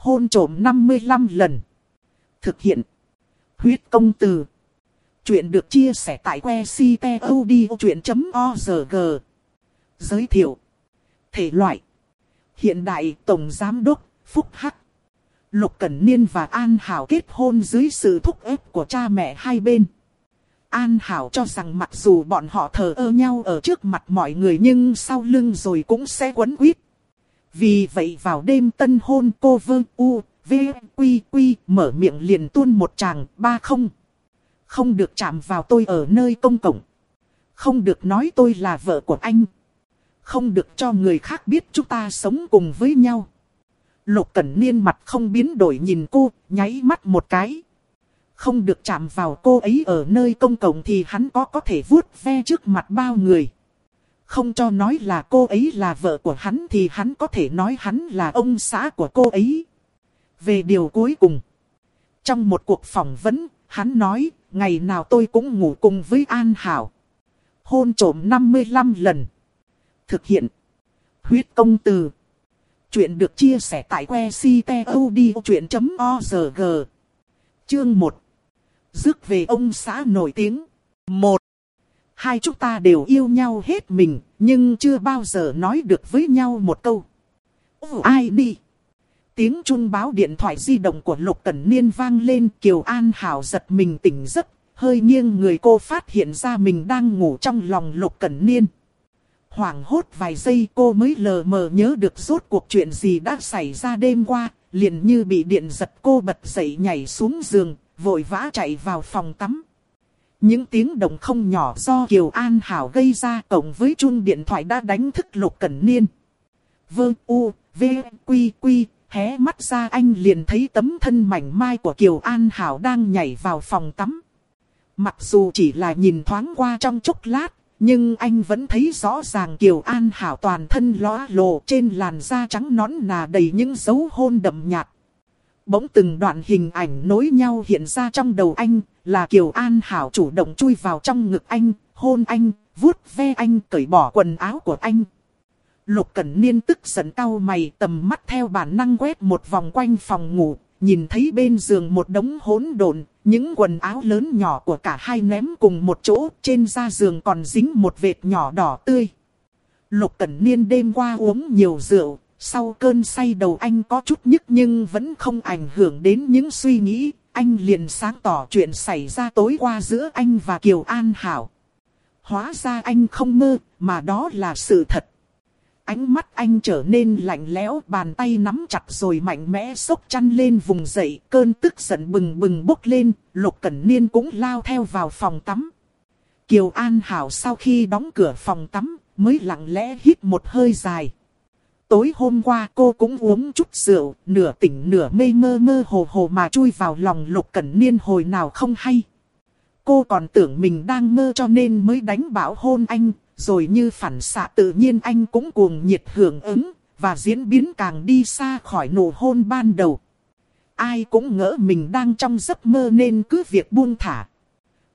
Hôn trổm 55 lần. Thực hiện. Huyết công từ. Chuyện được chia sẻ tại que ctod.org. Giới thiệu. Thể loại. Hiện đại Tổng Giám Đốc Phúc Hắc. Lục Cẩn Niên và An Hảo kết hôn dưới sự thúc ép của cha mẹ hai bên. An Hảo cho rằng mặc dù bọn họ thờ ơ nhau ở trước mặt mọi người nhưng sau lưng rồi cũng sẽ quấn quýt. Vì vậy vào đêm tân hôn cô vương u, v, quy quy mở miệng liền tuôn một tràng ba không. Không được chạm vào tôi ở nơi công cộng. Không được nói tôi là vợ của anh. Không được cho người khác biết chúng ta sống cùng với nhau. Lục Cẩn Niên mặt không biến đổi nhìn cô, nháy mắt một cái. Không được chạm vào cô ấy ở nơi công cộng thì hắn có có thể vuốt ve trước mặt bao người. Không cho nói là cô ấy là vợ của hắn thì hắn có thể nói hắn là ông xã của cô ấy. Về điều cuối cùng. Trong một cuộc phỏng vấn, hắn nói, ngày nào tôi cũng ngủ cùng với An Hảo. Hôn trổm 55 lần. Thực hiện. Huyết công từ. Chuyện được chia sẻ tại que ctod.org. Chương 1. Dước về ông xã nổi tiếng. 1. Hai chúng ta đều yêu nhau hết mình, nhưng chưa bao giờ nói được với nhau một câu. Ai đi? Tiếng chuông báo điện thoại di động của Lục Cẩn Niên vang lên Kiều An Hảo giật mình tỉnh giấc, hơi nghiêng người cô phát hiện ra mình đang ngủ trong lòng Lục Cẩn Niên. Hoảng hốt vài giây cô mới lờ mờ nhớ được rốt cuộc chuyện gì đã xảy ra đêm qua, liền như bị điện giật cô bật dậy nhảy xuống giường, vội vã chạy vào phòng tắm. Những tiếng động không nhỏ do Kiều An Hảo gây ra cộng với chuông điện thoại đã đánh thức Lục Cẩn Niên. Vương u, v, quy quy, hé mắt ra anh liền thấy tấm thân mảnh mai của Kiều An Hảo đang nhảy vào phòng tắm. Mặc dù chỉ là nhìn thoáng qua trong chốc lát, nhưng anh vẫn thấy rõ ràng Kiều An Hảo toàn thân lóa lộ trên làn da trắng nõn nà đầy những dấu hôn đậm nhạt. Bỗng từng đoạn hình ảnh nối nhau hiện ra trong đầu anh, là Kiều An Hảo chủ động chui vào trong ngực anh, hôn anh, vuốt ve anh, cởi bỏ quần áo của anh. Lục Cẩn Niên tức giận cau mày tầm mắt theo bản năng quét một vòng quanh phòng ngủ, nhìn thấy bên giường một đống hỗn độn, những quần áo lớn nhỏ của cả hai ném cùng một chỗ, trên da giường còn dính một vệt nhỏ đỏ tươi. Lục Cẩn Niên đêm qua uống nhiều rượu, sau cơn say đầu anh có chút nhức nhưng vẫn không ảnh hưởng đến những suy nghĩ, anh liền sáng tỏ chuyện xảy ra tối qua giữa anh và Kiều An Hảo. Hóa ra anh không mơ, mà đó là sự thật. Ánh mắt anh trở nên lạnh lẽo, bàn tay nắm chặt rồi mạnh mẽ xốc chăn lên vùng dậy, cơn tức giận bừng bừng bốc lên, Lục Cẩn Niên cũng lao theo vào phòng tắm. Kiều An Hảo sau khi đóng cửa phòng tắm, mới lặng lẽ hít một hơi dài. Tối hôm qua cô cũng uống chút rượu, nửa tỉnh nửa mê mơ mơ hồ hồ mà chui vào lòng Lục Cẩn Niên hồi nào không hay. Cô còn tưởng mình đang mơ cho nên mới đánh bảo hôn anh, rồi như phản xạ tự nhiên anh cũng cuồng nhiệt hưởng ứng, và diễn biến càng đi xa khỏi nụ hôn ban đầu. Ai cũng ngỡ mình đang trong giấc mơ nên cứ việc buông thả.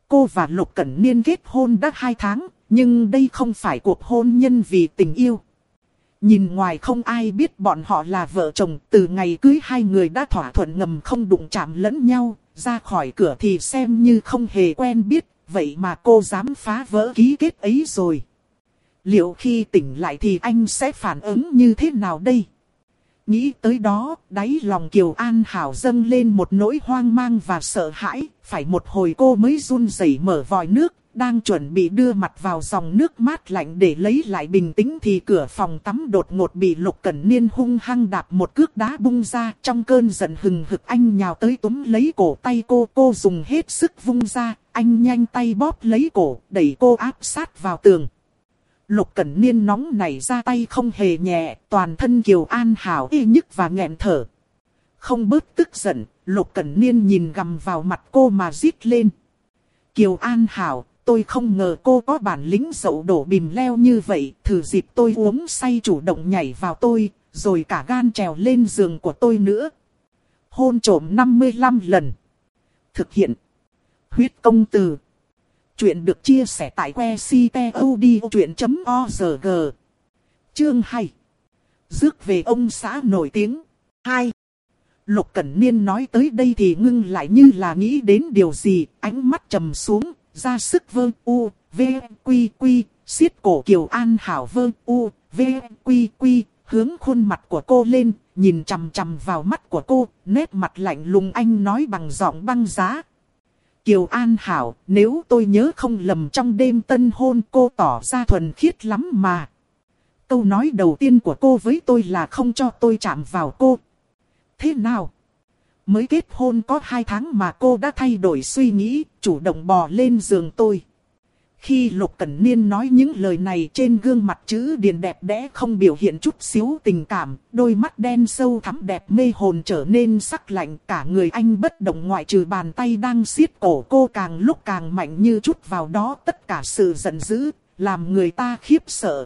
Cô và Lục Cẩn Niên kết hôn đã hai tháng, nhưng đây không phải cuộc hôn nhân vì tình yêu. Nhìn ngoài không ai biết bọn họ là vợ chồng, từ ngày cưới hai người đã thỏa thuận ngầm không đụng chạm lẫn nhau, ra khỏi cửa thì xem như không hề quen biết, vậy mà cô dám phá vỡ ký kết ấy rồi. Liệu khi tỉnh lại thì anh sẽ phản ứng như thế nào đây? Nghĩ tới đó, đáy lòng Kiều An Hảo dâng lên một nỗi hoang mang và sợ hãi, phải một hồi cô mới run rẩy mở vòi nước, đang chuẩn bị đưa mặt vào dòng nước mát lạnh để lấy lại bình tĩnh thì cửa phòng tắm đột ngột bị Lục Cẩn Niên hung hăng đạp một cước đá bung ra. Trong cơn giận hừng hực anh nhào tới túm lấy cổ tay cô, cô dùng hết sức vung ra, anh nhanh tay bóp lấy cổ, đẩy cô áp sát vào tường. Lục Cẩn Niên nóng nảy ra tay không hề nhẹ, toàn thân Kiều An Hảo y nhức và nghẹn thở. Không bớt tức giận, Lục Cẩn Niên nhìn gầm vào mặt cô mà rít lên. Kiều An Hảo, tôi không ngờ cô có bản lĩnh dậu đổ bìm leo như vậy, thử dịp tôi uống say chủ động nhảy vào tôi, rồi cả gan trèo lên giường của tôi nữa. Hôn trổm 55 lần. Thực hiện. Huyết công từ. Chuyện được chia sẻ tại que ctod.org. Chương 2. Dước về ông xã nổi tiếng. 2. Lục Cẩn Niên nói tới đây thì ngưng lại như là nghĩ đến điều gì, ánh mắt trầm xuống, ra sức vơ u, v, quy quy, siết cổ Kiều An Hảo vơ u, v, quy quy, hướng khuôn mặt của cô lên, nhìn chằm chằm vào mắt của cô, nét mặt lạnh lùng anh nói bằng giọng băng giá. Kiều An Hảo, nếu tôi nhớ không lầm trong đêm tân hôn cô tỏ ra thuần khiết lắm mà. Câu nói đầu tiên của cô với tôi là không cho tôi chạm vào cô. Thế nào? Mới kết hôn có hai tháng mà cô đã thay đổi suy nghĩ, chủ động bò lên giường tôi. Khi Lục Cẩn Niên nói những lời này trên gương mặt chữ điền đẹp đẽ không biểu hiện chút xíu tình cảm, đôi mắt đen sâu thắm đẹp mê hồn trở nên sắc lạnh cả người anh bất động ngoại trừ bàn tay đang siết cổ cô càng lúc càng mạnh như chút vào đó tất cả sự giận dữ, làm người ta khiếp sợ.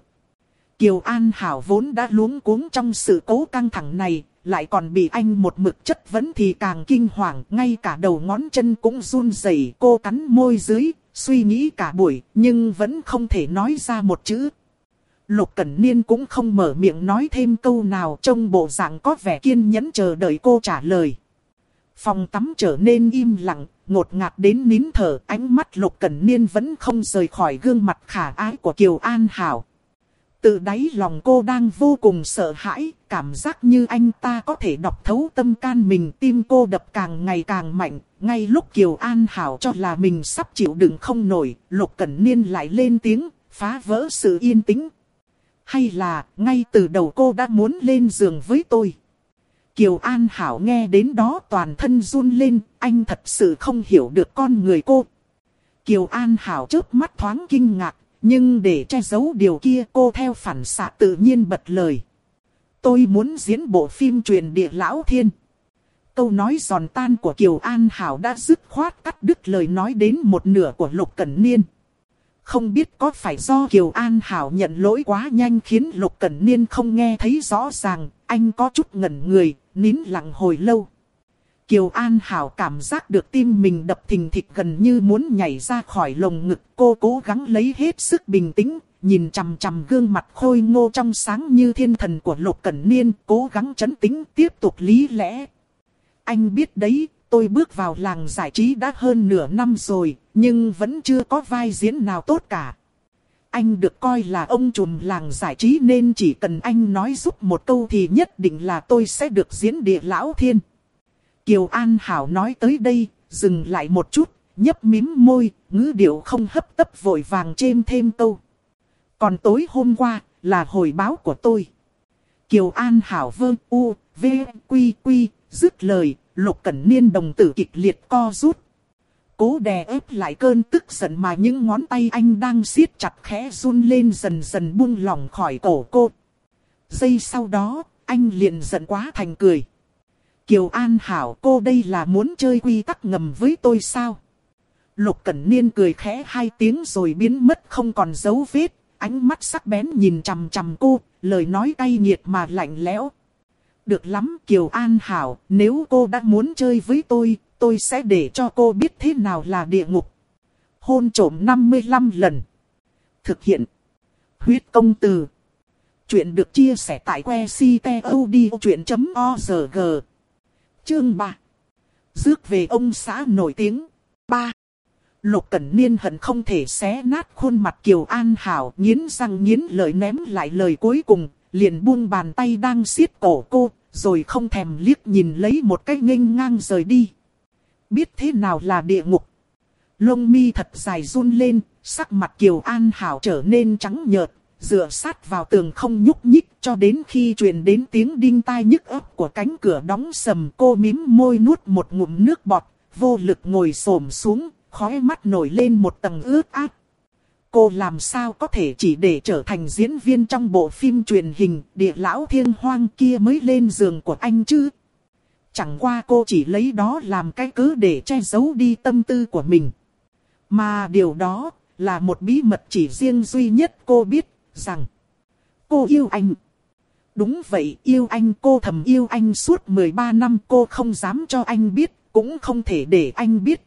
Kiều An Hảo vốn đã luống cuống trong sự cố căng thẳng này, lại còn bị anh một mực chất vấn thì càng kinh hoàng, ngay cả đầu ngón chân cũng run rẩy. cô cắn môi dưới, suy nghĩ cả buổi, nhưng vẫn không thể nói ra một chữ. Lục Cẩn Niên cũng không mở miệng nói thêm câu nào trong bộ dạng có vẻ kiên nhẫn chờ đợi cô trả lời. Phòng tắm trở nên im lặng, ngột ngạt đến nín thở, ánh mắt Lục Cẩn Niên vẫn không rời khỏi gương mặt khả ái của Kiều An Hảo. Từ đáy lòng cô đang vô cùng sợ hãi, cảm giác như anh ta có thể đọc thấu tâm can mình. Tim cô đập càng ngày càng mạnh, ngay lúc Kiều An Hảo cho là mình sắp chịu đựng không nổi, Lục Cẩn Niên lại lên tiếng, phá vỡ sự yên tĩnh. Hay là, ngay từ đầu cô đã muốn lên giường với tôi? Kiều An Hảo nghe đến đó toàn thân run lên, anh thật sự không hiểu được con người cô. Kiều An Hảo chớp mắt thoáng kinh ngạc, nhưng để che giấu điều kia cô theo phản xạ tự nhiên bật lời. Tôi muốn diễn bộ phim truyền địa lão thiên. Câu nói giòn tan của Kiều An Hảo đã dứt khoát cắt đứt lời nói đến một nửa của Lục Cẩn Niên. Không biết có phải do Kiều An Hảo nhận lỗi quá nhanh khiến Lục Cẩn Niên không nghe thấy rõ ràng, anh có chút ngẩn người, nín lặng hồi lâu. Kiều An Hảo cảm giác được tim mình đập thình thịch gần như muốn nhảy ra khỏi lồng ngực. Cô cố gắng lấy hết sức bình tĩnh, nhìn chằm chằm gương mặt khôi ngô trong sáng như thiên thần của Lục Cẩn Niên, cố gắng chấn tĩnh tiếp tục lý lẽ. Anh biết đấy, tôi bước vào làng giải trí đã hơn nửa năm rồi, nhưng vẫn chưa có vai diễn nào tốt cả. Anh được coi là ông trùm làng giải trí nên chỉ cần anh nói giúp một câu thì nhất định là tôi sẽ được diễn địa lão thiên. Kiều An Hảo nói tới đây, dừng lại một chút, nhấp mím môi, ngữ điệu không hấp tấp vội vàng chêm thêm câu. Còn tối hôm qua, là hồi báo của tôi. Kiều An Hảo vơ u, v, quy quy, dứt lời, lục cẩn niên đồng tử kịch liệt co rút. Cố đè ép lại cơn tức giận mà những ngón tay anh đang siết chặt khẽ run lên dần dần buông lỏng khỏi cổ cô. Giây sau đó, anh liền giận quá thành cười. Kiều An Hảo cô đây là muốn chơi quy tắc ngầm với tôi sao? Lục Cẩn Niên cười khẽ hai tiếng rồi biến mất không còn dấu vết, ánh mắt sắc bén nhìn chằm chằm cô, lời nói cay nghiệt mà lạnh lẽo. Được lắm Kiều An Hảo, nếu cô đã muốn chơi với tôi, tôi sẽ để cho cô biết thế nào là địa ngục. Hôn trổm 55 lần. Thực hiện. Huyết công từ. Chuyện được chia sẻ tại que ctod.org. Chương 3. Dước về ông xã nổi tiếng. 3. Lục Cẩn Niên hận không thể xé nát khuôn mặt Kiều An Hảo, nghiến răng nghiến lời ném lại lời cuối cùng, liền buông bàn tay đang siết cổ cô, rồi không thèm liếc nhìn lấy một cái nghênh ngang rời đi. Biết thế nào là địa ngục? Lông mi thật dài run lên, sắc mặt Kiều An Hảo trở nên trắng nhợt, dựa sát vào tường không nhúc nhích cho đến khi truyền đến tiếng đinh tai nhức ấp của cánh cửa đóng sầm cô mím môi nuốt một ngụm nước bọt, vô lực ngồi xổm xuống, khói mắt nổi lên một tầng ướt át. Cô làm sao có thể chỉ để trở thành diễn viên trong bộ phim truyền hình địa lão thiên hoang kia mới lên giường của anh chứ? Chẳng qua cô chỉ lấy đó làm cái cứ để che giấu đi tâm tư của mình. Mà điều đó là một bí mật chỉ riêng duy nhất cô biết rằng cô yêu anh. Đúng vậy, yêu anh cô thầm yêu anh suốt 13 năm cô không dám cho anh biết, cũng không thể để anh biết.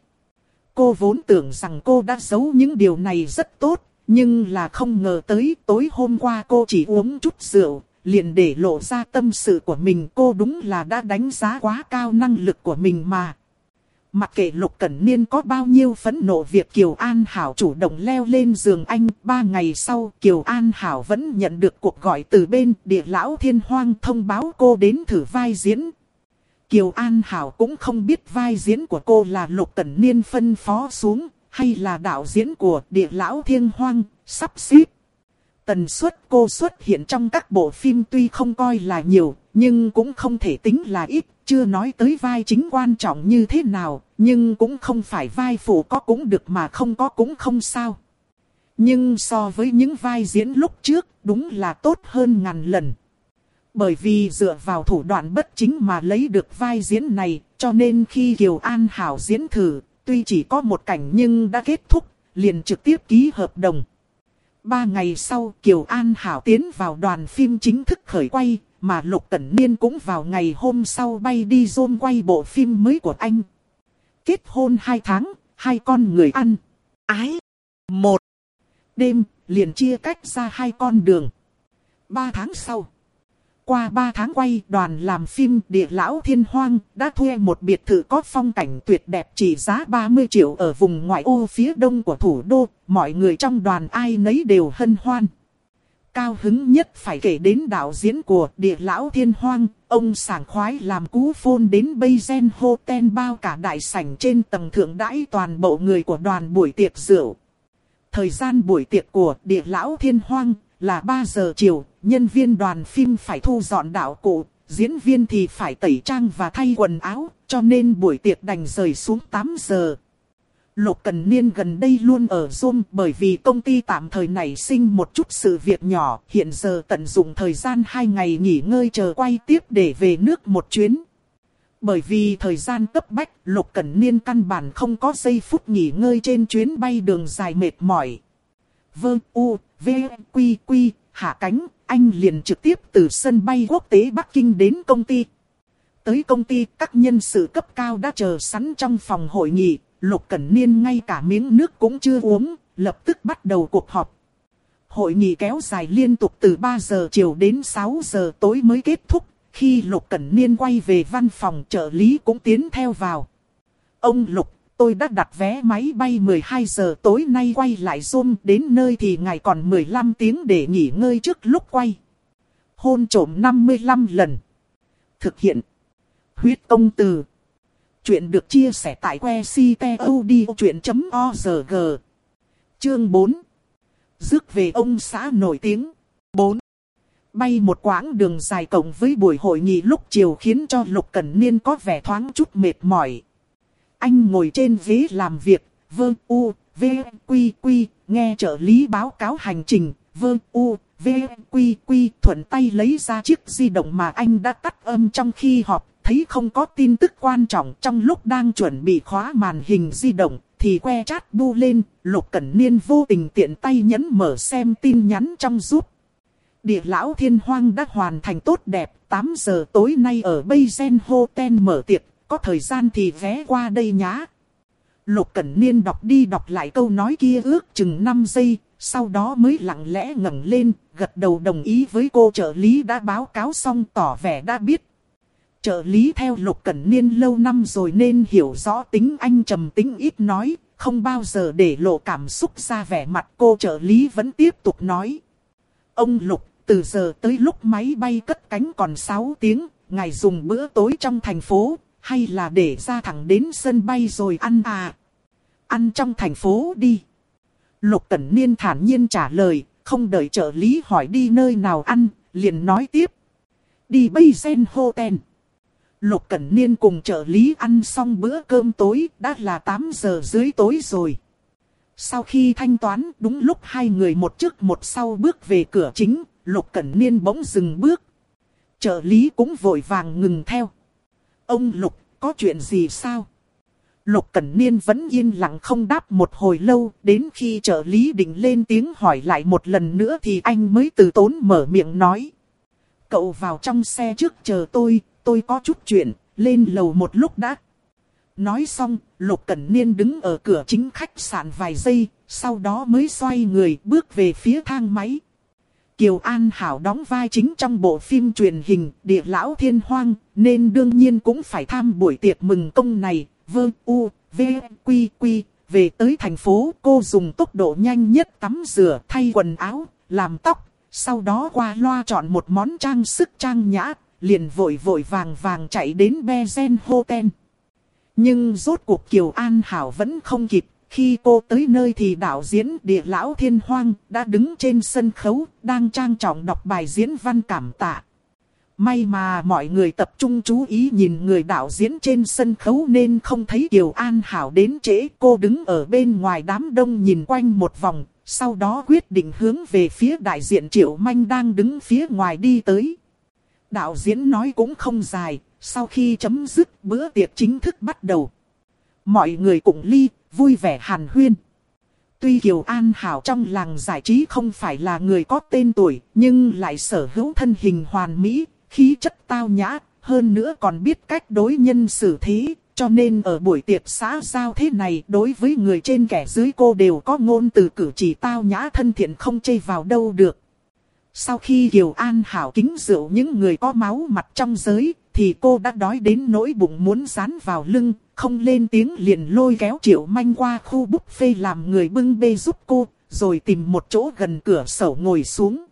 Cô vốn tưởng rằng cô đã giấu những điều này rất tốt, nhưng là không ngờ tới tối hôm qua cô chỉ uống chút rượu, liền để lộ ra tâm sự của mình cô đúng là đã đánh giá quá cao năng lực của mình mà. Mặc kệ Lục Cẩn Niên có bao nhiêu phẫn nộ việc Kiều An Hảo chủ động leo lên giường anh, ba ngày sau Kiều An Hảo vẫn nhận được cuộc gọi từ bên địa lão thiên hoang thông báo cô đến thử vai diễn. Kiều An Hảo cũng không biết vai diễn của cô là Lục Cẩn Niên phân phó xuống, hay là đạo diễn của địa lão thiên hoang, sắp xếp. Tần suất cô xuất hiện trong các bộ phim tuy không coi là nhiều, nhưng cũng không thể tính là ít, chưa nói tới vai chính quan trọng như thế nào, nhưng cũng không phải vai phụ có cũng được mà không có cũng không sao. Nhưng so với những vai diễn lúc trước, đúng là tốt hơn ngàn lần. Bởi vì dựa vào thủ đoạn bất chính mà lấy được vai diễn này, cho nên khi Kiều An Hảo diễn thử, tuy chỉ có một cảnh nhưng đã kết thúc, liền trực tiếp ký hợp đồng. Ba ngày sau Kiều An Hảo tiến vào đoàn phim chính thức khởi quay, mà Lục Cẩn Niên cũng vào ngày hôm sau bay đi Zoom quay bộ phim mới của anh. Kết hôn hai tháng, hai con người ăn. Ái. Một. Đêm, liền chia cách ra hai con đường. Ba tháng sau. Qua 3 tháng quay, đoàn làm phim Địa Lão Thiên Hoang đã thuê một biệt thự có phong cảnh tuyệt đẹp chỉ giá 30 triệu ở vùng ngoại ô phía đông của thủ đô. Mọi người trong đoàn ai nấy đều hân hoan. Cao hứng nhất phải kể đến đạo diễn của Địa Lão Thiên Hoang. Ông sảng khoái làm cú phôn đến Bayzen Hotel bao cả đại sảnh trên tầng thượng đãi toàn bộ người của đoàn buổi tiệc rượu. Thời gian buổi tiệc của Địa Lão Thiên Hoang là 3 giờ chiều, nhân viên đoàn phim phải thu dọn đạo cụ, diễn viên thì phải tẩy trang và thay quần áo, cho nên buổi tiệc đành rời xuống 8 giờ. Lục Cần Niên gần đây luôn ở Zoom bởi vì công ty tạm thời nảy sinh một chút sự việc nhỏ, hiện giờ tận dụng thời gian 2 ngày nghỉ ngơi chờ quay tiếp để về nước một chuyến. Bởi vì thời gian cấp bách, Lục Cẩn Niên căn bản không có giây phút nghỉ ngơi trên chuyến bay đường dài mệt mỏi. Vương U, V, Quy, Quy, hạ cánh, anh liền trực tiếp từ sân bay quốc tế Bắc Kinh đến công ty. Tới công ty, các nhân sự cấp cao đã chờ sẵn trong phòng hội nghị, Lục Cẩn Niên ngay cả miếng nước cũng chưa uống, lập tức bắt đầu cuộc họp. Hội nghị kéo dài liên tục từ 3 giờ chiều đến 6 giờ tối mới kết thúc, khi Lục Cẩn Niên quay về văn phòng trợ lý cũng tiến theo vào. Ông Lục, tôi đã đặt vé máy bay 12 giờ tối nay quay lại Zoom, đến nơi thì ngày còn 15 tiếng để nghỉ ngơi trước lúc quay. Hôn trổm 55 lần. Thực hiện. Huyết công từ. Chuyện được chia sẻ tại que ctod.org. Chương 4. Dước về ông xã nổi tiếng. 4. Bay một quãng đường dài cộng với buổi hội nghị lúc chiều khiến cho Lục Cẩn Niên có vẻ thoáng chút mệt mỏi. Anh ngồi trên ghế làm việc, vơ u, v, quy quy, nghe trợ lý báo cáo hành trình, vơ u, v, quy quy, thuận tay lấy ra chiếc di động mà anh đã tắt âm trong khi họp, thấy không có tin tức quan trọng trong lúc đang chuẩn bị khóa màn hình di động, thì que chat bu lên, Lục Cẩn Niên vô tình tiện tay nhấn mở xem tin nhắn trong giúp. Địa lão thiên hoang đã hoàn thành tốt đẹp, 8 giờ tối nay ở Bayzen Hotel mở tiệc, có thời gian thì ghé qua đây nhá. Lục Cẩn Niên đọc đi đọc lại câu nói kia ước chừng 5 giây, sau đó mới lặng lẽ ngẩng lên, gật đầu đồng ý với cô trợ lý đã báo cáo xong tỏ vẻ đã biết. Trợ lý theo Lục Cẩn Niên lâu năm rồi nên hiểu rõ tính anh trầm tính ít nói, không bao giờ để lộ cảm xúc ra vẻ mặt cô trợ lý vẫn tiếp tục nói. Ông Lục, từ giờ tới lúc máy bay cất cánh còn 6 tiếng, ngài dùng bữa tối trong thành phố, hay là để ra thẳng đến sân bay rồi ăn à? Ăn trong thành phố đi. Lục Cẩn Niên thản nhiên trả lời, không đợi trợ lý hỏi đi nơi nào ăn, liền nói tiếp. Đi bây sen hotel. Lục Cẩn Niên cùng trợ lý ăn xong bữa cơm tối, đã là 8 giờ dưới tối rồi. Sau khi thanh toán, đúng lúc hai người một trước một sau bước về cửa chính, Lục Cẩn Niên bỗng dừng bước. Trợ lý cũng vội vàng ngừng theo. Ông Lục, có chuyện gì sao? Lục Cẩn Niên vẫn yên lặng không đáp một hồi lâu, đến khi trợ lý định lên tiếng hỏi lại một lần nữa thì anh mới từ tốn mở miệng nói. Cậu vào trong xe trước chờ tôi, tôi có chút chuyện, lên lầu một lúc đã. Nói xong, Lục Cẩn Niên đứng ở cửa chính khách sạn vài giây, sau đó mới xoay người bước về phía thang máy. Kiều An Hảo đóng vai chính trong bộ phim truyền hình Địa Lão Thiên Hoang, nên đương nhiên cũng phải tham buổi tiệc mừng công này. Vơ U, V, Quy, Quy, về tới thành phố cô dùng tốc độ nhanh nhất tắm rửa, thay quần áo, làm tóc, sau đó qua loa chọn một món trang sức trang nhã, liền vội vội vàng vàng chạy đến Bezen Hotel. Nhưng rốt cuộc Kiều An Hảo vẫn không kịp, khi cô tới nơi thì đạo diễn địa lão thiên hoang đã đứng trên sân khấu, đang trang trọng đọc bài diễn văn cảm tạ. May mà mọi người tập trung chú ý nhìn người đạo diễn trên sân khấu nên không thấy Kiều An Hảo đến trễ. Cô đứng ở bên ngoài đám đông nhìn quanh một vòng, sau đó quyết định hướng về phía đại diện Triệu Manh đang đứng phía ngoài đi tới. Đạo diễn nói cũng không dài, sau khi chấm dứt bữa tiệc chính thức bắt đầu. Mọi người cũng ly, vui vẻ hàn huyên. Tuy Kiều An Hảo trong làng giải trí không phải là người có tên tuổi, nhưng lại sở hữu thân hình hoàn mỹ, khí chất tao nhã, hơn nữa còn biết cách đối nhân xử thế, cho nên ở buổi tiệc xã giao thế này đối với người trên kẻ dưới cô đều có ngôn từ cử chỉ tao nhã thân thiện không chê vào đâu được. Sau khi Kiều An Hảo kính rượu những người có máu mặt trong giới, thì cô đã đói đến nỗi bụng muốn dán vào lưng, không lên tiếng liền lôi kéo Triệu Manh qua khu buffet làm người bưng bê giúp cô, rồi tìm một chỗ gần cửa sổ ngồi xuống.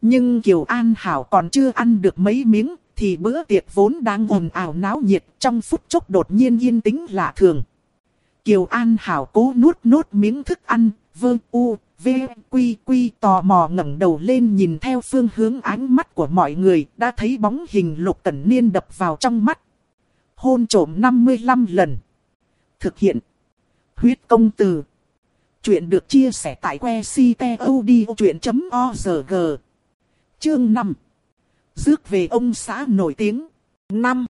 Nhưng Kiều An Hảo còn chưa ăn được mấy miếng, thì bữa tiệc vốn đang ồn ào náo nhiệt trong phút chốc đột nhiên yên tĩnh lạ thường. Kiều An Hảo cố nuốt nốt miếng thức ăn, vương u, v, quy quy tò mò ngẩng đầu lên nhìn theo phương hướng ánh mắt của mọi người, đã thấy bóng hình lục tần niên đập vào trong mắt. Hôn trổm 55 lần. Thực hiện. Huyết công từ. Chuyện được chia sẻ tại que ctod.org. Chương 5. Dước về ông xã nổi tiếng. 5.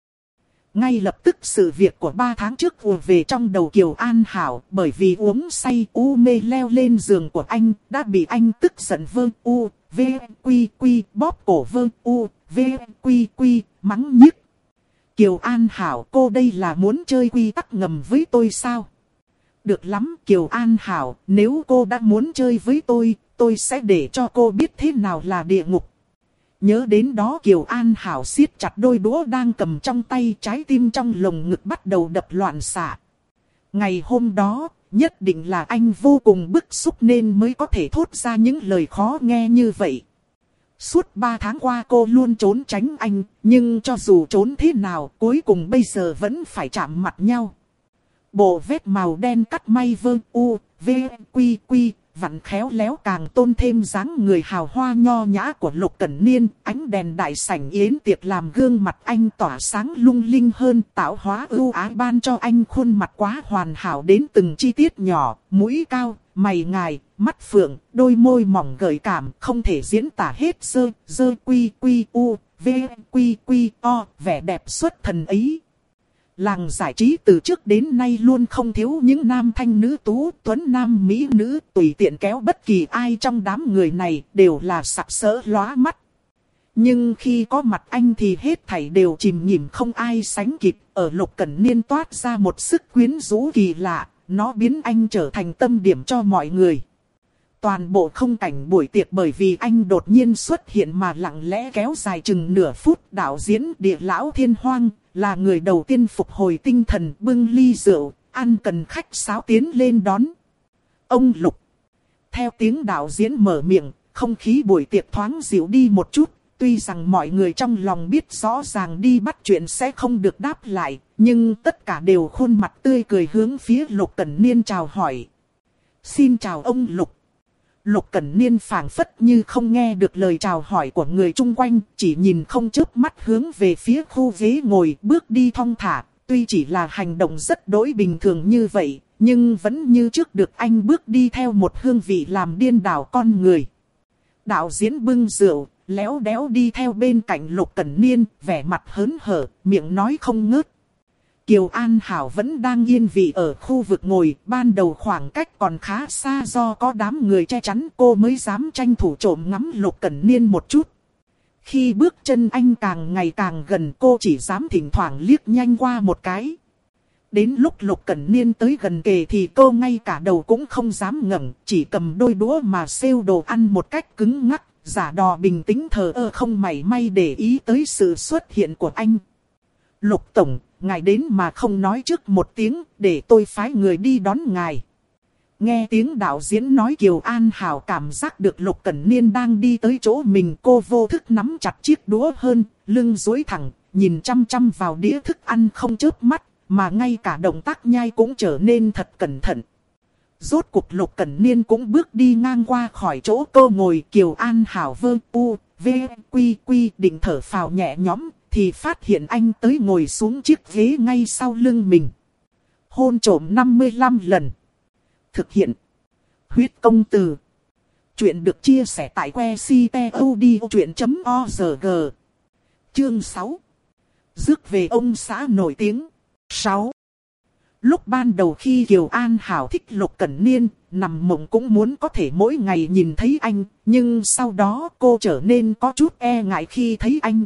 Ngay lập tức sự việc của ba tháng trước ùa về trong đầu Kiều An Hảo bởi vì uống say u mê leo lên giường của anh đã bị anh tức giận vơ u, v, quy quy bóp cổ vơ u, v, quy quy mắng nhức. Kiều An Hảo cô đây là muốn chơi quy tắc ngầm với tôi sao? Được lắm Kiều An Hảo, nếu cô đã muốn chơi với tôi, tôi sẽ để cho cô biết thế nào là địa ngục. Nhớ đến đó Kiều An Hảo siết chặt đôi đũa đang cầm trong tay trái tim trong lồng ngực bắt đầu đập loạn xạ. Ngày hôm đó, nhất định là anh vô cùng bức xúc nên mới có thể thốt ra những lời khó nghe như vậy. Suốt ba tháng qua cô luôn trốn tránh anh, nhưng cho dù trốn thế nào cuối cùng bây giờ vẫn phải chạm mặt nhau. Bộ vết màu đen cắt may vơ u, v, quy quy, vặn khéo léo càng tôn thêm dáng người hào hoa nho nhã của Lục Cẩn Niên, ánh đèn đại sảnh yến tiệc làm gương mặt anh tỏa sáng lung linh hơn, tạo hóa ưu ái ban cho anh khuôn mặt quá hoàn hảo đến từng chi tiết nhỏ, mũi cao, mày ngài, mắt phượng, đôi môi mỏng gợi cảm, không thể diễn tả hết sơ, dơ quy quy u, v quy quy o, vẻ đẹp xuất thần ấy. Làng giải trí từ trước đến nay luôn không thiếu những nam thanh nữ tú, tuấn nam mỹ nữ, tùy tiện kéo bất kỳ ai trong đám người này đều là sặc sỡ lóa mắt. Nhưng khi có mặt anh thì hết thảy đều chìm nhìm không ai sánh kịp, ở lục cẩn niên toát ra một sức quyến rũ kỳ lạ, nó biến anh trở thành tâm điểm cho mọi người. Toàn bộ không cảnh buổi tiệc bởi vì anh đột nhiên xuất hiện mà lặng lẽ kéo dài chừng nửa phút đạo diễn địa lão thiên hoang, là người đầu tiên phục hồi tinh thần bưng ly rượu, ăn cần khách sáo tiến lên đón. Ông Lục. Theo tiếng đạo diễn mở miệng, không khí buổi tiệc thoáng dịu đi một chút, tuy rằng mọi người trong lòng biết rõ ràng đi bắt chuyện sẽ không được đáp lại, nhưng tất cả đều khuôn mặt tươi cười hướng phía Lục Cẩn Niên chào hỏi. Xin chào ông Lục. Lục Cẩn Niên phảng phất như không nghe được lời chào hỏi của người chung quanh, chỉ nhìn không chớp mắt hướng về phía khu ghế ngồi bước đi thong thả, tuy chỉ là hành động rất đối bình thường như vậy, nhưng vẫn như trước được anh bước đi theo một hương vị làm điên đảo con người. Đạo diễn bưng rượu, léo đéo đi theo bên cạnh Lục Cẩn Niên, vẻ mặt hớn hở, miệng nói không ngớt, Kiều An Hảo vẫn đang yên vị ở khu vực ngồi, ban đầu khoảng cách còn khá xa do có đám người che chắn cô mới dám tranh thủ trộm ngắm Lục Cẩn Niên một chút. Khi bước chân anh càng ngày càng gần cô chỉ dám thỉnh thoảng liếc nhanh qua một cái. Đến lúc Lục Cẩn Niên tới gần kề thì cô ngay cả đầu cũng không dám ngẩng, chỉ cầm đôi đũa mà xêu đồ ăn một cách cứng ngắc, giả đò bình tĩnh thờ ơ không mảy may để ý tới sự xuất hiện của anh. Lục Tổng, ngài đến mà không nói trước một tiếng, để tôi phái người đi đón ngài. Nghe tiếng đạo diễn nói Kiều An Hảo cảm giác được Lục Cẩn Niên đang đi tới chỗ mình cô vô thức nắm chặt chiếc đũa hơn, lưng dối thẳng, nhìn chăm chăm vào đĩa thức ăn không chớp mắt, mà ngay cả động tác nhai cũng trở nên thật cẩn thận. Rốt cuộc Lục Cẩn Niên cũng bước đi ngang qua khỏi chỗ cô ngồi Kiều An Hảo vơ u, v, quy quy định thở phào nhẹ nhõm, thì phát hiện anh tới ngồi xuống chiếc ghế ngay sau lưng mình. Hôn trổm 55 lần. Thực hiện. Huyết công từ. Chuyện được chia sẻ tại que ctod.org. Chương 6. Dước về ông xã nổi tiếng. 6. Lúc ban đầu khi Kiều An Hảo thích Lục Cẩn Niên, nằm mộng cũng muốn có thể mỗi ngày nhìn thấy anh, nhưng sau đó cô trở nên có chút e ngại khi thấy anh.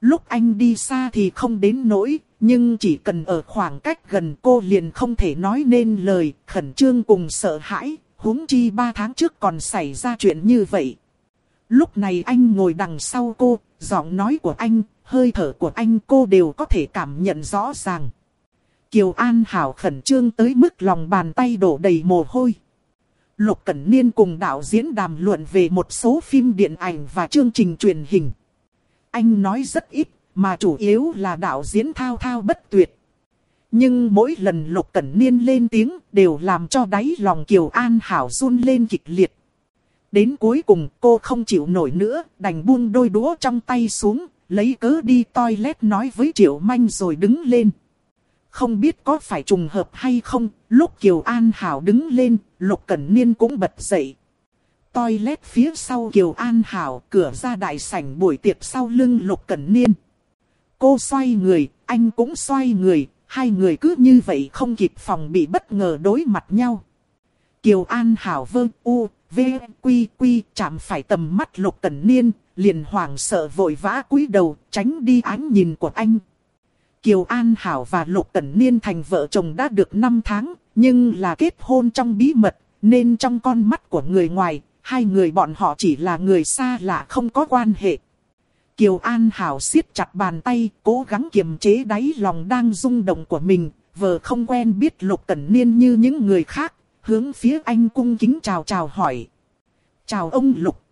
Lúc anh đi xa thì không đến nỗi, nhưng chỉ cần ở khoảng cách gần cô liền không thể nói nên lời, khẩn trương cùng sợ hãi, huống chi ba tháng trước còn xảy ra chuyện như vậy. Lúc này anh ngồi đằng sau cô, giọng nói của anh, hơi thở của anh cô đều có thể cảm nhận rõ ràng. Kiều An Hảo khẩn trương tới mức lòng bàn tay đổ đầy mồ hôi. Lục Cẩn Niên cùng đạo diễn đàm luận về một số phim điện ảnh và chương trình truyền hình. Anh nói rất ít, mà chủ yếu là đạo diễn thao thao bất tuyệt. Nhưng mỗi lần Lục Cẩn Niên lên tiếng đều làm cho đáy lòng Kiều An Hảo run lên kịch liệt. Đến cuối cùng cô không chịu nổi nữa, đành buông đôi đũa trong tay xuống, lấy cớ đi toilet nói với Triệu Manh rồi đứng lên. Không biết có phải trùng hợp hay không, lúc Kiều An Hảo đứng lên, Lục Cẩn Niên cũng bật dậy. Toilet phía sau Kiều An Hảo, cửa ra đại sảnh buổi tiệc sau lưng Lục Cẩn Niên. Cô xoay người, anh cũng xoay người, hai người cứ như vậy không kịp phòng bị bất ngờ đối mặt nhau. Kiều An Hảo vơ u, v, quy quy chạm phải tầm mắt Lục Cẩn Niên, liền hoảng sợ vội vã cúi đầu, tránh đi ánh nhìn của anh. Kiều An Hảo và Lục Cẩn Niên thành vợ chồng đã được 5 tháng, nhưng là kết hôn trong bí mật, nên trong con mắt của người ngoài, hai người bọn họ chỉ là người xa lạ không có quan hệ. Kiều An Hảo siết chặt bàn tay, cố gắng kiềm chế đáy lòng đang rung động của mình, vợ không quen biết Lục Cẩn Niên như những người khác, hướng phía anh cung kính chào chào hỏi. Chào ông Lục.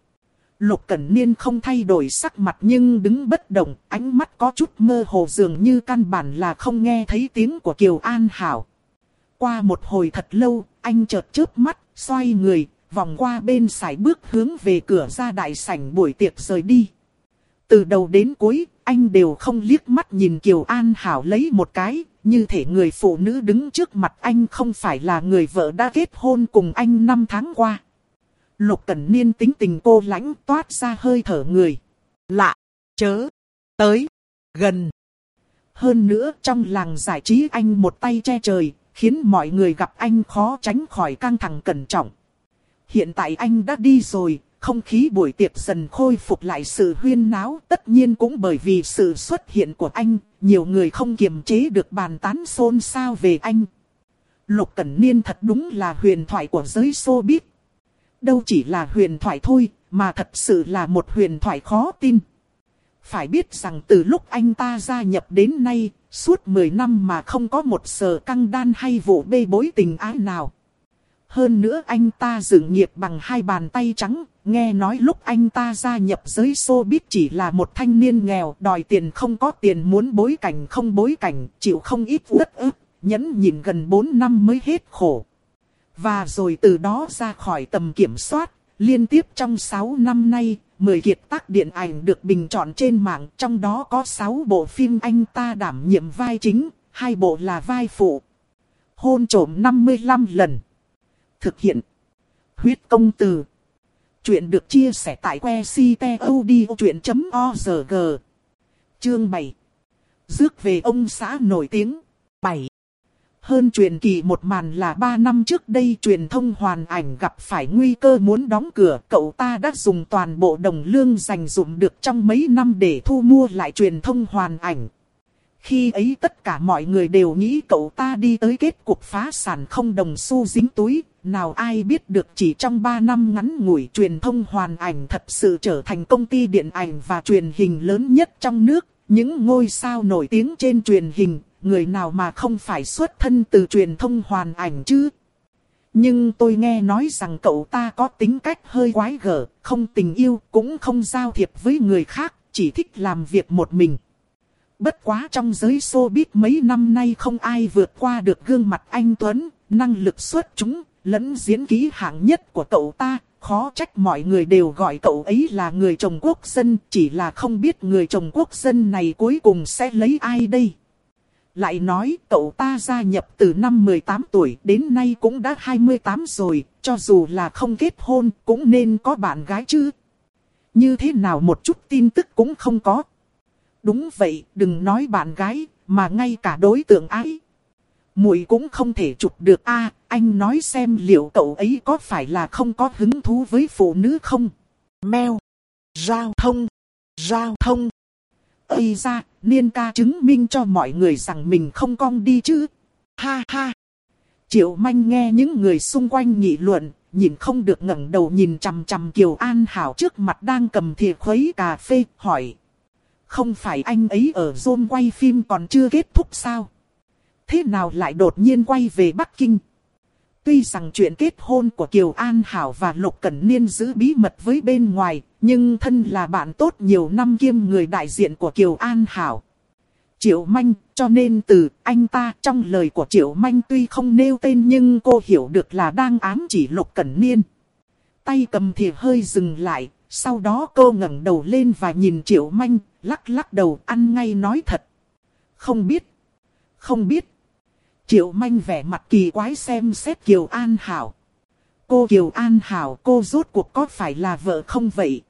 Lục Cẩn Niên không thay đổi sắc mặt nhưng đứng bất động, ánh mắt có chút mơ hồ dường như căn bản là không nghe thấy tiếng của Kiều An Hảo. Qua một hồi thật lâu, anh chợt chớp mắt, xoay người, vòng qua bên sải bước hướng về cửa ra đại sảnh buổi tiệc rời đi. Từ đầu đến cuối, anh đều không liếc mắt nhìn Kiều An Hảo lấy một cái, như thể người phụ nữ đứng trước mặt anh không phải là người vợ đã kết hôn cùng anh năm tháng qua. Lục Cẩn Niên tính tình cô lãnh toát ra hơi thở người. Lạ, chớ, tới, gần. Hơn nữa trong làng giải trí anh một tay che trời, khiến mọi người gặp anh khó tránh khỏi căng thẳng cẩn trọng. Hiện tại anh đã đi rồi, không khí buổi tiệc dần khôi phục lại sự huyên náo, tất nhiên cũng bởi vì sự xuất hiện của anh, nhiều người không kiềm chế được bàn tán xôn xao về anh. Lục Cẩn Niên thật đúng là huyền thoại của giới showbiz. Đâu chỉ là huyền thoại thôi, mà thật sự là một huyền thoại khó tin. Phải biết rằng từ lúc anh ta gia nhập đến nay, suốt 10 năm mà không có một sờ căng đan hay vụ bê bối tình ái nào. Hơn nữa anh ta dựng nghiệp bằng hai bàn tay trắng, nghe nói lúc anh ta gia nhập giới showbiz chỉ là một thanh niên nghèo, đòi tiền không có tiền muốn bối cảnh không bối cảnh, chịu không ít đất ức, nhẫn nhịn gần 4 năm mới hết khổ. Và rồi từ đó ra khỏi tầm kiểm soát, liên tiếp trong 6 năm nay, 10 kiệt tác điện ảnh được bình chọn trên mạng, trong đó có 6 bộ phim anh ta đảm nhiệm vai chính, hai bộ là vai phụ. Hôn trổm 55 lần. Thực hiện. Huyết công từ. Chuyện được chia sẻ tại que ctod.org. Chương 7. Dước về ông xã nổi tiếng. 7. Hơn truyền kỳ một màn là 3 năm trước đây truyền thông hoàn ảnh gặp phải nguy cơ muốn đóng cửa. Cậu ta đã dùng toàn bộ đồng lương dành dụng được trong mấy năm để thu mua lại truyền thông hoàn ảnh. Khi ấy tất cả mọi người đều nghĩ cậu ta đi tới kết cục phá sản không đồng xu dính túi, nào ai biết được chỉ trong 3 năm ngắn ngủi truyền thông hoàn ảnh thật sự trở thành công ty điện ảnh và truyền hình lớn nhất trong nước. Những ngôi sao nổi tiếng trên truyền hình, người nào mà không phải xuất thân từ truyền thông hoàn ảnh chứ. Nhưng tôi nghe nói rằng cậu ta có tính cách hơi quái gở, không tình yêu, cũng không giao thiệp với người khác, chỉ thích làm việc một mình. Bất quá trong giới showbiz mấy năm nay không ai vượt qua được gương mặt anh Tuấn, năng lực xuất chúng, lẫn diễn ký hạng nhất của cậu ta. Khó trách mọi người đều gọi cậu ấy là người chồng quốc dân, chỉ là không biết người chồng quốc dân này cuối cùng sẽ lấy ai đây. Lại nói cậu ta gia nhập từ năm 18 tuổi đến nay cũng đã 28 rồi, cho dù là không kết hôn cũng nên có bạn gái chứ. Như thế nào một chút tin tức cũng không có. Đúng vậy, đừng nói bạn gái, mà ngay cả đối tượng ái. muội cũng không thể chụp được a anh nói xem liệu cậu ấy có phải là không có hứng thú với phụ nữ không? Mèo. Giao thông. Giao thông. Ây ra, niên ca chứng minh cho mọi người rằng mình không cong đi chứ. Ha ha. Triệu manh nghe những người xung quanh nghị luận, nhìn không được ngẩng đầu nhìn chằm chằm Kiều An Hảo trước mặt đang cầm thìa khuấy cà phê, hỏi. Không phải anh ấy ở zone quay phim còn chưa kết thúc sao? Thế nào lại đột nhiên quay về Bắc Kinh? Tuy rằng chuyện kết hôn của Kiều An Hảo và Lục Cẩn Niên giữ bí mật với bên ngoài, nhưng thân là bạn tốt nhiều năm kiêm người đại diện của Kiều An Hảo. Triệu Manh, cho nên từ anh ta trong lời của Triệu Manh tuy không nêu tên nhưng cô hiểu được là đang ám chỉ Lục Cẩn Niên. Tay cầm thì hơi dừng lại, sau đó cô ngẩng đầu lên và nhìn Triệu Manh, lắc lắc đầu ăn ngay nói thật. Không biết. Không biết. Triệu Manh vẻ mặt kỳ quái xem xét Kiều An Hảo. Cô Kiều An Hảo cô rốt cuộc có phải là vợ không vậy?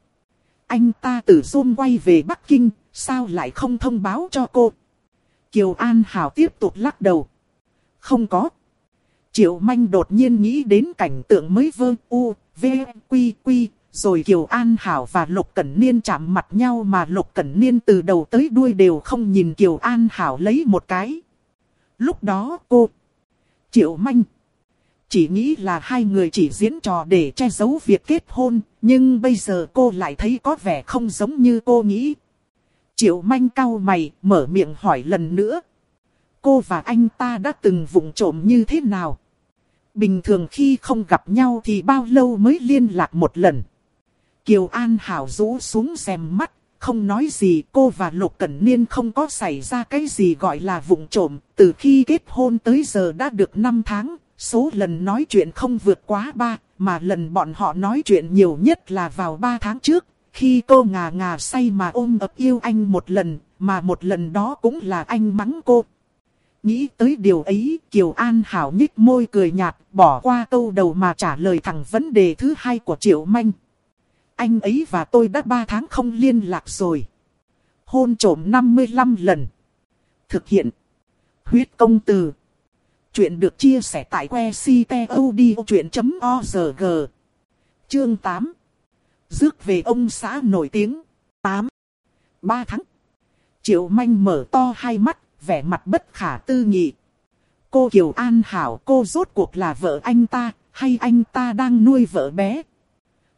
Anh ta từ Zoom quay về Bắc Kinh, sao lại không thông báo cho cô? Kiều An Hảo tiếp tục lắc đầu. Không có. Triệu Manh đột nhiên nghĩ đến cảnh tượng mới vơ u, v, quy, quy, rồi Kiều An Hảo và Lục Cẩn Niên chạm mặt nhau mà Lục Cẩn Niên từ đầu tới đuôi đều không nhìn Kiều An Hảo lấy một cái. Lúc đó cô, Triệu Manh, chỉ nghĩ là hai người chỉ diễn trò để che giấu việc kết hôn, nhưng bây giờ cô lại thấy có vẻ không giống như cô nghĩ. Triệu Manh cau mày, mở miệng hỏi lần nữa. Cô và anh ta đã từng vụng trộm như thế nào? Bình thường khi không gặp nhau thì bao lâu mới liên lạc một lần? Kiều An Hảo rũ xuống xem mắt, không nói gì cô và Lục Cẩn Niên không có xảy ra cái gì gọi là vụng trộm. Từ khi kết hôn tới giờ đã được 5 tháng, số lần nói chuyện không vượt quá 3, mà lần bọn họ nói chuyện nhiều nhất là vào 3 tháng trước. Khi cô ngà ngà say mà ôm ấp yêu anh một lần, mà một lần đó cũng là anh mắng cô. Nghĩ tới điều ấy, Kiều An Hảo nhích môi cười nhạt, bỏ qua câu đầu mà trả lời thẳng vấn đề thứ hai của Triệu Manh. Anh ấy và tôi đã 3 tháng không liên lạc rồi. Hôn trổm 55 lần. Thực hiện. Huyết công từ. Chuyện được chia sẻ tại que ctod.org. Chương 8. Dước về ông xã nổi tiếng. 8. 3 tháng. Triệu manh mở to hai mắt, vẻ mặt bất khả tư nghị. Cô Kiều An Hảo cô rốt cuộc là vợ anh ta, hay anh ta đang nuôi vợ bé,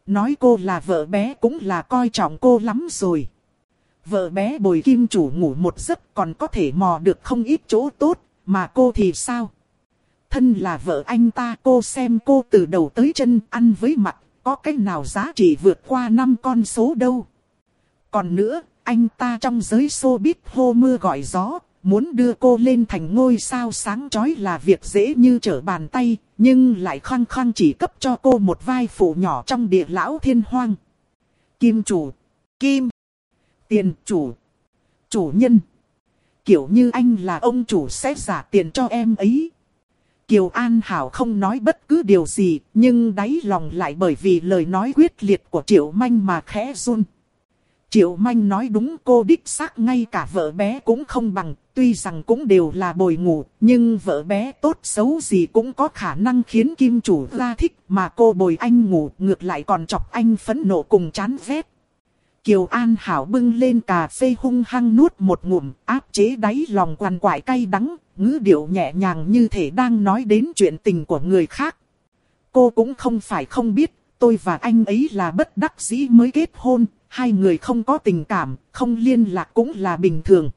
Nói cô là vợ bé cũng là coi trọng cô lắm rồi. Vợ bé bồi kim chủ ngủ một giấc còn có thể mò được không ít chỗ tốt, mà cô thì sao? Thân là vợ anh ta cô xem cô từ đầu tới chân ăn với mặt, có cái nào giá trị vượt qua năm con số đâu. Còn nữa, anh ta trong giới showbiz hô mưa gọi gió, muốn đưa cô lên thành ngôi sao sáng chói là việc dễ như trở bàn tay, nhưng lại khăng khăng chỉ cấp cho cô một vai phụ nhỏ trong địa lão thiên hoang. Kim chủ, kim, tiền chủ, chủ nhân. Kiểu như anh là ông chủ sẽ giả tiền cho em ấy. Kiều An Hảo không nói bất cứ điều gì, nhưng đáy lòng lại bởi vì lời nói quyết liệt của Triệu Manh mà khẽ run. Triệu Manh nói đúng cô đích xác ngay cả vợ bé cũng không bằng, tuy rằng cũng đều là bồi ngủ, nhưng vợ bé tốt xấu gì cũng có khả năng khiến kim chủ ra thích mà cô bồi anh ngủ ngược lại còn chọc anh phẫn nộ cùng chán ghét. Kiều An Hảo bưng lên cà phê hung hăng nuốt một ngụm, áp chế đáy lòng quằn quại cay đắng, ngữ điệu nhẹ nhàng như thể đang nói đến chuyện tình của người khác. Cô cũng không phải không biết, tôi và anh ấy là bất đắc dĩ mới kết hôn, hai người không có tình cảm, không liên lạc cũng là bình thường.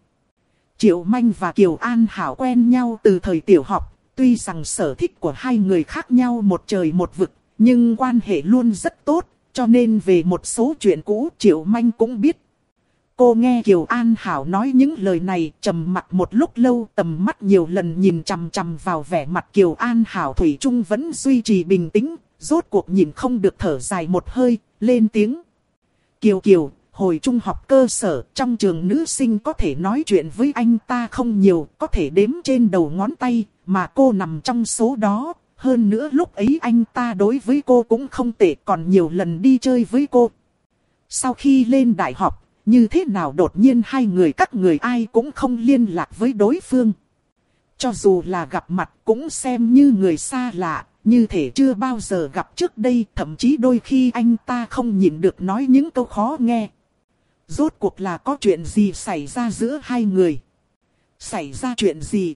Triệu Manh và Kiều An Hảo quen nhau từ thời tiểu học, tuy rằng sở thích của hai người khác nhau một trời một vực, nhưng quan hệ luôn rất tốt, cho nên về một số chuyện cũ Triệu Manh cũng biết. Cô nghe Kiều An Hảo nói những lời này trầm mặt một lúc lâu tầm mắt nhiều lần nhìn chằm chằm vào vẻ mặt Kiều An Hảo Thủy Trung vẫn duy trì bình tĩnh, rốt cuộc nhìn không được thở dài một hơi, lên tiếng. Kiều Kiều, hồi trung học cơ sở trong trường nữ sinh có thể nói chuyện với anh ta không nhiều, có thể đếm trên đầu ngón tay, mà cô nằm trong số đó. Hơn nữa lúc ấy anh ta đối với cô cũng không tệ còn nhiều lần đi chơi với cô. Sau khi lên đại học, như thế nào đột nhiên hai người các người ai cũng không liên lạc với đối phương. Cho dù là gặp mặt cũng xem như người xa lạ, như thể chưa bao giờ gặp trước đây, thậm chí đôi khi anh ta không nhịn được nói những câu khó nghe. Rốt cuộc là có chuyện gì xảy ra giữa hai người? Xảy ra chuyện gì?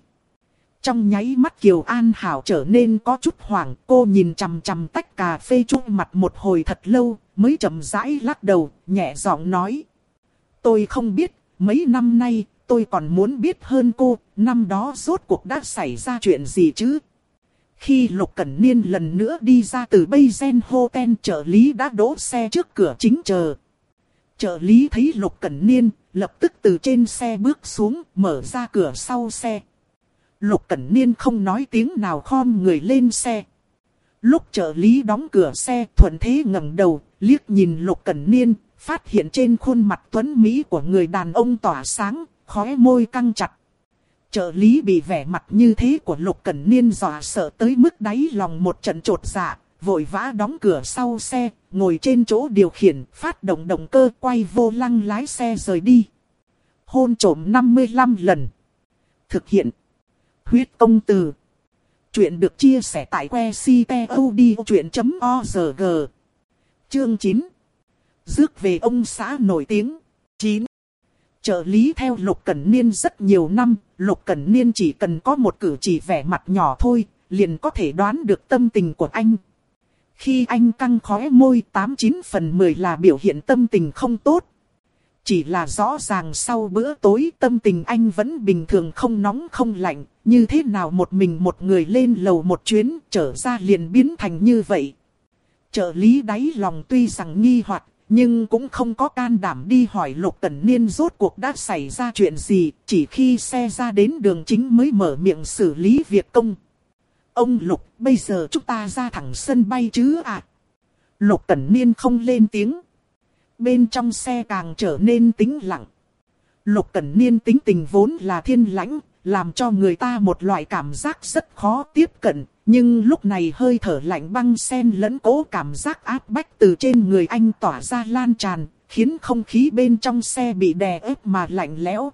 Trong nháy mắt Kiều An Hảo trở nên có chút hoảng, cô nhìn chằm chằm tách cà phê chung mặt một hồi thật lâu, mới chậm rãi lắc đầu, nhẹ giọng nói. Tôi không biết, mấy năm nay, tôi còn muốn biết hơn cô, năm đó rốt cuộc đã xảy ra chuyện gì chứ? Khi Lục Cẩn Niên lần nữa đi ra từ Bay Gen Hotel trợ lý đã đỗ xe trước cửa chính chờ. Trợ lý thấy Lục Cẩn Niên, lập tức từ trên xe bước xuống, mở ra cửa sau xe. Lục Cẩn Niên không nói tiếng nào khom người lên xe. Lúc trợ lý đóng cửa xe, thuận thế ngẩng đầu, liếc nhìn Lục Cẩn Niên, phát hiện trên khuôn mặt tuấn Mỹ của người đàn ông tỏa sáng, khóe môi căng chặt. Trợ lý bị vẻ mặt như thế của Lục Cẩn Niên dọa sợ tới mức đáy lòng một trận trột dạ, vội vã đóng cửa sau xe, ngồi trên chỗ điều khiển, phát động động cơ quay vô lăng lái xe rời đi. Hôn trổm 55 lần. Thực hiện. Huyết công từ. Chuyện được chia sẻ tại que ctod.org. Chương 9. Dước về ông xã nổi tiếng. 9. Trợ lý theo Lục Cẩn Niên rất nhiều năm, Lục Cẩn Niên chỉ cần có một cử chỉ vẻ mặt nhỏ thôi, liền có thể đoán được tâm tình của anh. Khi anh căng khóe môi 89 phần 10 là biểu hiện tâm tình không tốt. Chỉ là rõ ràng sau bữa tối tâm tình anh vẫn bình thường không nóng không lạnh, như thế nào một mình một người lên lầu một chuyến trở ra liền biến thành như vậy. Trợ lý đáy lòng tuy rằng nghi hoặc nhưng cũng không có can đảm đi hỏi Lục Cẩn Niên rốt cuộc đã xảy ra chuyện gì, chỉ khi xe ra đến đường chính mới mở miệng xử lý việc công. Ông Lục, bây giờ chúng ta ra thẳng sân bay chứ ạ? À? Lục Cẩn Niên không lên tiếng. Bên trong xe càng trở nên tĩnh lặng. Lục Cẩn Niên tính tình vốn là thiên lãnh, làm cho người ta một loại cảm giác rất khó tiếp cận, nhưng lúc này hơi thở lạnh băng xen lẫn cố cảm giác áp bách từ trên người anh tỏa ra lan tràn, khiến không khí bên trong xe bị đè ép mà lạnh lẽo.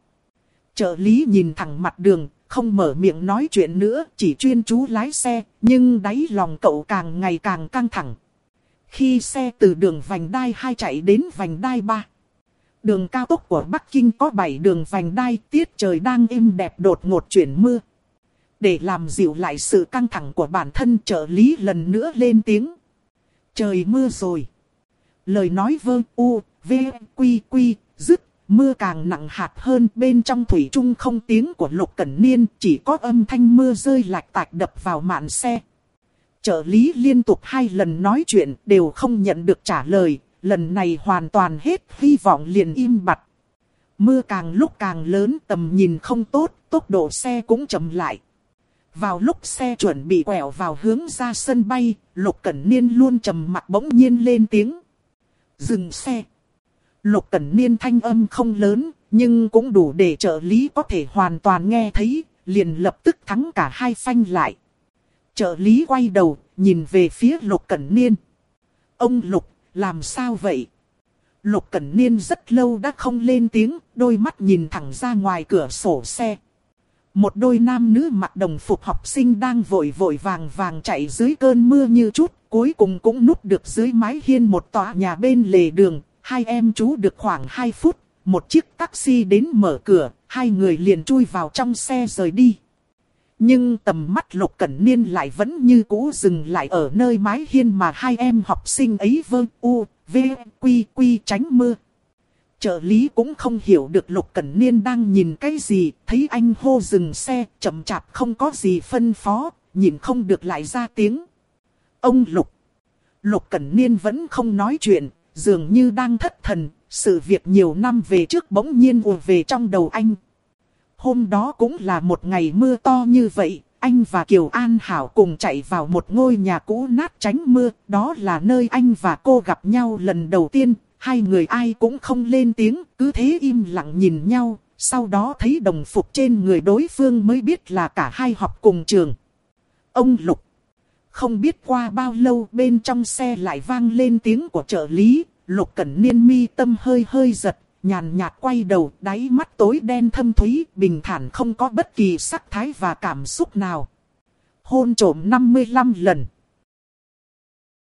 Trợ lý nhìn thẳng mặt đường, không mở miệng nói chuyện nữa, chỉ chuyên chú lái xe, nhưng đáy lòng cậu càng ngày càng căng thẳng. Khi xe từ đường vành đai 2 chạy đến vành đai 3. Đường cao tốc của Bắc Kinh có 7 đường vành đai, tiết trời đang êm đẹp đột ngột chuyển mưa. Để làm dịu lại sự căng thẳng của bản thân trợ lý lần nữa lên tiếng. Trời mưa rồi. Lời nói vơ u, v, quy quy, dứt, mưa càng nặng hạt hơn bên trong thủy trung không tiếng của lục cẩn niên, chỉ có âm thanh mưa rơi lạch tạch đập vào mạn xe. Trợ lý liên tục hai lần nói chuyện đều không nhận được trả lời, lần này hoàn toàn hết hy vọng liền im bặt. Mưa càng lúc càng lớn tầm nhìn không tốt, tốc độ xe cũng chậm lại. Vào lúc xe chuẩn bị quẹo vào hướng ra sân bay, Lục Cẩn Niên luôn trầm mặt bỗng nhiên lên tiếng. Dừng xe. Lục Cẩn Niên thanh âm không lớn, nhưng cũng đủ để trợ lý có thể hoàn toàn nghe thấy, liền lập tức thắng cả hai phanh lại. Trợ lý quay đầu, nhìn về phía Lục Cẩn Niên. Ông Lục, làm sao vậy? Lục Cẩn Niên rất lâu đã không lên tiếng, đôi mắt nhìn thẳng ra ngoài cửa sổ xe. Một đôi nam nữ mặc đồng phục học sinh đang vội vội vàng vàng chạy dưới cơn mưa như chút, cuối cùng cũng núp được dưới mái hiên một tòa nhà bên lề đường, hai em chú được khoảng 2 phút, một chiếc taxi đến mở cửa, hai người liền chui vào trong xe rời đi. Nhưng tầm mắt Lục Cẩn Niên lại vẫn như cũ dừng lại ở nơi mái hiên mà hai em học sinh ấy vơ u, v, quy quy tránh mưa. Trợ lý cũng không hiểu được Lục Cẩn Niên đang nhìn cái gì, thấy anh hô dừng xe, chậm chạp không có gì phân phó, nhìn không được lại ra tiếng. Ông Lục. Lục Cẩn Niên vẫn không nói chuyện, dường như đang thất thần, sự việc nhiều năm về trước bỗng nhiên ùa về trong đầu anh. Hôm đó cũng là một ngày mưa to như vậy, anh và Kiều An Hảo cùng chạy vào một ngôi nhà cũ nát tránh mưa, đó là nơi anh và cô gặp nhau lần đầu tiên, hai người ai cũng không lên tiếng, cứ thế im lặng nhìn nhau, sau đó thấy đồng phục trên người đối phương mới biết là cả hai học cùng trường. Ông Lục, không biết qua bao lâu bên trong xe lại vang lên tiếng của trợ lý, Lục Cẩn Niên mi tâm hơi hơi giật, nhàn nhạt quay đầu, đáy mắt tối đen thâm thúy, bình thản không có bất kỳ sắc thái và cảm xúc nào. Hôn trổm 55 lần.